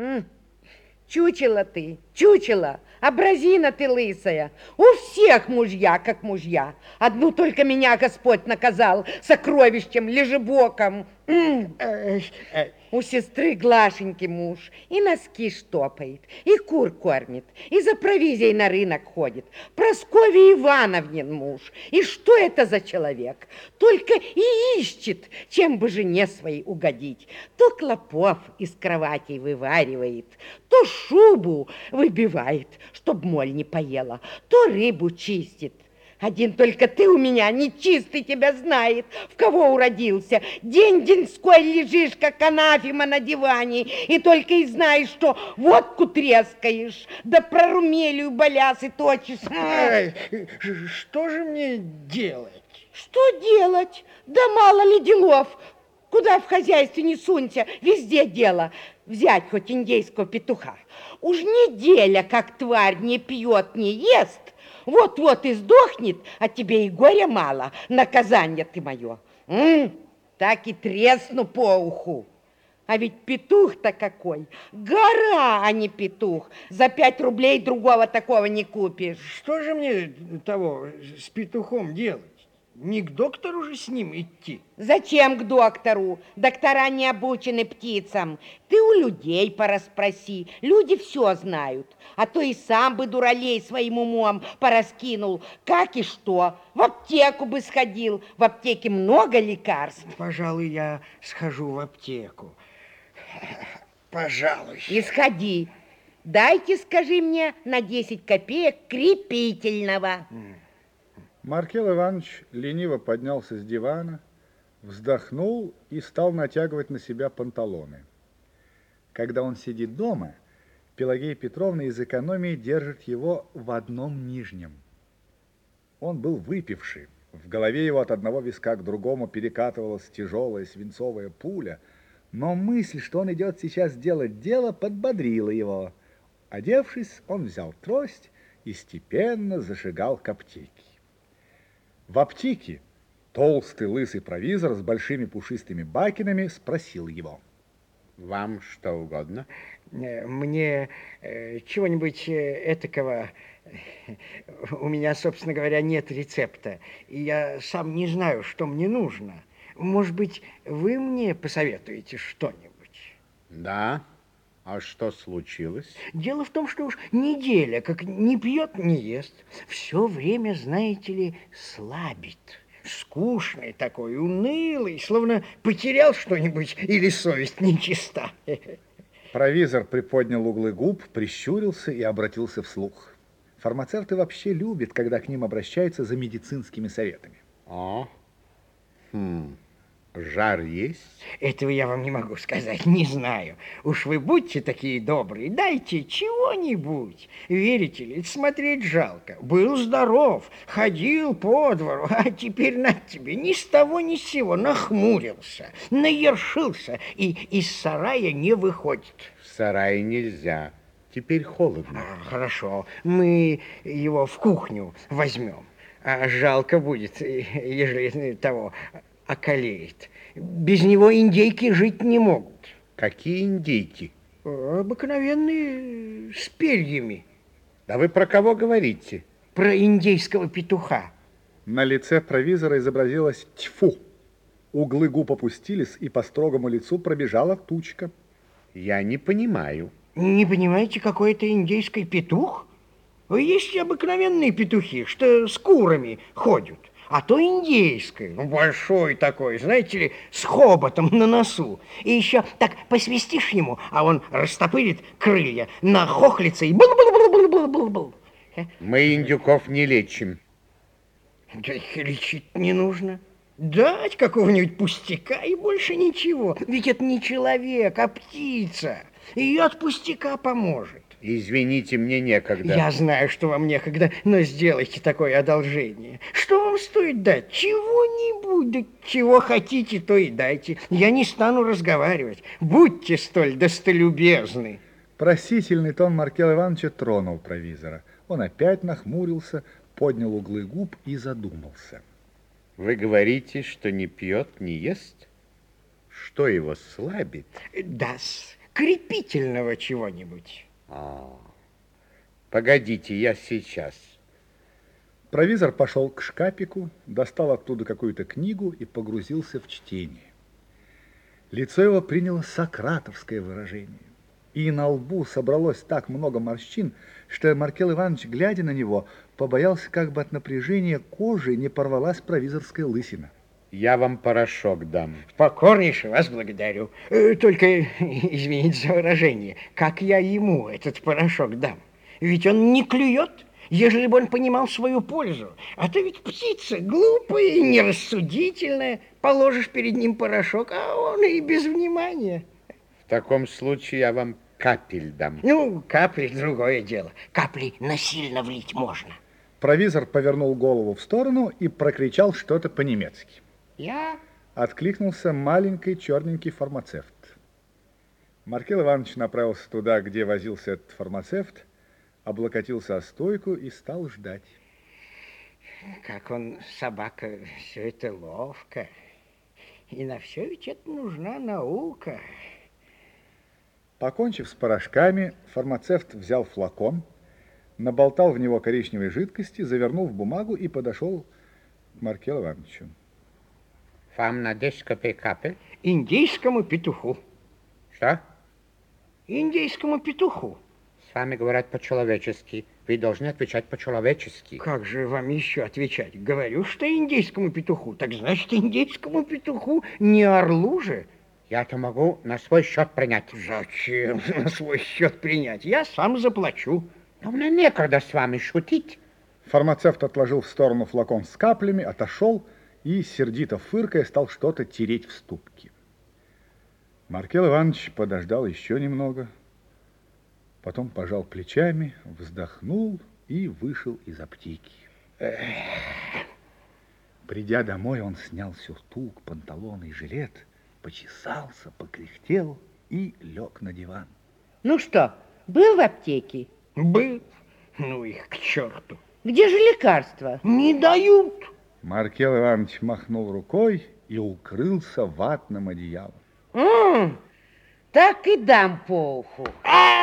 М, Чучело ты, чучело, образина ты лысая. У всех мужья, как мужья. Одну только меня Господь наказал сокровищем, лежебоком. М, Э, э, У сестры Глашеньки муж и носки штопает, и кур кормит, и за провизией на рынок ходит. Прасковья Ивановнин муж. И что это за человек? Только и ищет, чем бы жене своей угодить. То клопов из кроватей вываривает, то шубу выбивает, чтоб моль не поела, то рыбу чистит. Один только ты у меня, нечистый тебя знает, в кого уродился. День-деньской лежишь, как анафима на диване, и только и знаешь, что водку трескаешь, да про румелию балясы точишь. ай, что же мне делать? Что делать? Да мало ли делов. Куда в хозяйстве не сунься, везде дело. Взять хоть индейского петуха. Уж неделя, как тварь не пьет, не ест, вот-вот и сдохнет, а тебе и горя мало, наказание ты мое. М, так и тресну по уху. А ведь петух-то какой, гора, а не петух. За пять рублей другого такого не купишь. Что же мне того с петухом делать? Не к доктору же с ним идти? Зачем к доктору? Доктора не обучены птицам. Ты у людей пораспроси. Люди все знают. А то и сам бы дуралей своим умом пораскинул. Как и что? В аптеку бы сходил. В аптеке много лекарств. Пожалуй, я схожу в аптеку. Пожалуй. И сходи. Дайте, скажи мне, на 10 копеек крепительного. Маркел Иванович лениво поднялся с дивана, вздохнул и стал натягивать на себя панталоны. Когда он сидит дома, Пелагея Петровна из экономии держит его в одном нижнем. Он был выпивший. В голове его от одного виска к другому перекатывалась тяжелая свинцовая пуля, но мысль, что он идет сейчас делать дело, подбодрила его. Одевшись, он взял трость и степенно зашагал к аптеке. В аптеке толстый лысый провизор с большими пушистыми бакинами спросил его. Вам что угодно? Э, Мне э, чего-нибудь э, этакого... У меня, собственно говоря, нет рецепта. И я сам не знаю, что мне нужно. Может быть, вы мне посоветуете что-нибудь? Да. А что случилось? Дело в том, что уж неделя, как не пьет, не ест. Все время, знаете ли, слабит. Скучный такой, унылый, словно потерял что-нибудь или совесть нечиста. Провизор приподнял углы губ, прищурился и обратился вслух. Фармацевты вообще любят, когда к ним обращаются за медицинскими советами. О, хм, жар есть? Этого я вам не могу сказать, не знаю. Уж вы будьте такие добрые, дайте чего-нибудь. Верите ли, смотреть жалко. Был здоров, ходил по двору, а теперь на тебе ни с того ни с сего нахмурился, наершился и из сарая не выходит. В сарае нельзя. Теперь холодно. А, Хорошо, мы его в кухню возьмем. А жалко будет, ежели того околеет. Без него индейки жить не могут. Какие индейки? Обыкновенные с перьями. Да вы про кого говорите? Про индейского петуха. На лице провизора изобразилось тьфу. Углы губ опустились, и по строгому лицу пробежала тучка. Я не понимаю. Не понимаете, какой это индейский петух? Есть обыкновенные петухи, что с курами ходят. А то индейское, ну, большой такой, знаете ли, с хоботом на носу. И еще так посвистишь ему, а он растопырит крылья, нахохлится и бл-бл-бл-бл-бл-бл. Мы индюков не лечим. Да их лечить не нужно. Дать какого-нибудь пустяка и больше ничего. Ведь это не человек, а птица. Ее от пустяка поможет. Извините, мне некогда. Я знаю, что вам некогда, но сделайте такое одолжение. Что вам стоит дать? Чего-нибудь, да чего хотите, то и дайте. Я не стану разговаривать. Будьте столь достолюбезны. Просительный тон Маркела Ивановича тронул провизора. Он опять нахмурился, поднял углы губ и задумался. Вы говорите, что не пьет, не ест? Что его слабит? Да-с, крепительного чего-нибудь. А, Погодите, я сейчас. Провизор пошел к шкапику, достал оттуда какую-то книгу и погрузился в чтение. Лицо его приняло сократовское выражение. И на лбу собралось так много морщин, что Маркел Иванович, глядя на него, побоялся, как бы от напряжения кожи не порвалась провизорская лысина. Я вам порошок дам. Покорнейше вас благодарю. Э, Только, извините за выражение, как я ему этот порошок дам? Ведь он не клюет, ежели бы он понимал свою пользу. А то ведь птица глупая и нерассудительная. Положишь перед ним порошок, а он и без внимания. В таком случае я вам капель дам. Ну, капли – другое дело. Капли насильно влить можно. Провизор повернул голову в сторону и прокричал что-то по-немецки. Я Откликнулся маленький черненький фармацевт. Маркел Иванович направился туда, где возился этот фармацевт, облокотился о стойку и стал ждать. Как он, собака, все это ловко. И на все ведь это нужна наука. Покончив с порошками, фармацевт взял флакон, наболтал в него коричневой жидкости, завернул в бумагу и подошел к Маркелу Ивановичу. Вам на 10 копеек капель? Индейскому петуху. Что? Индейскому петуху. С вами говорят по-человечески. Вы должны отвечать по-человечески. Как же вам еще отвечать? Говорю, что индейскому петуху. Так значит, индейскому петуху не орлу же. Я-то могу на свой счет принять. Зачем на свой счет принять? Я сам заплачу. Но мне некогда с вами шутить. Фармацевт отложил в сторону флакон с каплями, отошел и, сердито фыркая, стал что-то тереть в ступке. Маркел Иванович подождал еще немного, потом пожал плечами, вздохнул и вышел из аптеки. Придя домой, он снял сюртук, панталоны и жилет, почесался, покряхтел и лег на диван. Ну что, был в аптеке? Был. Ну их к черту. Где же лекарства? Не дают. Маркел Иванович махнул рукой и укрылся ватным одеялом. М, так и дам по уху. А!